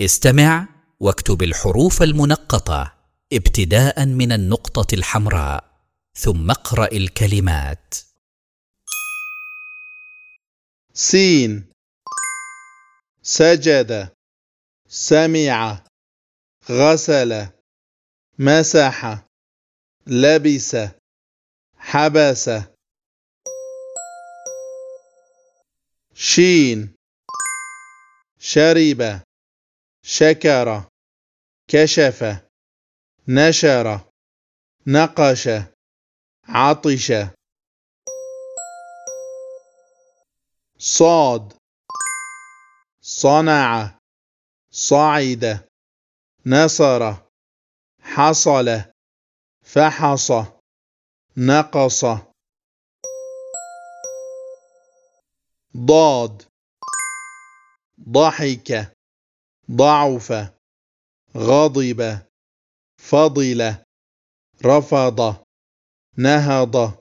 استمع واكتب الحروف المنقطة ابتداء من النقطة الحمراء ثم اقرأ الكلمات. سين. سجد. سمع. غسل. مسح. لبس. حبس. شين. شرب. شكر كشف نشر نقش عطش. صاد صنع صعد نصر حصل فحص نقص. ضاد ضحك. ضعف غضب فضل رفض نهض.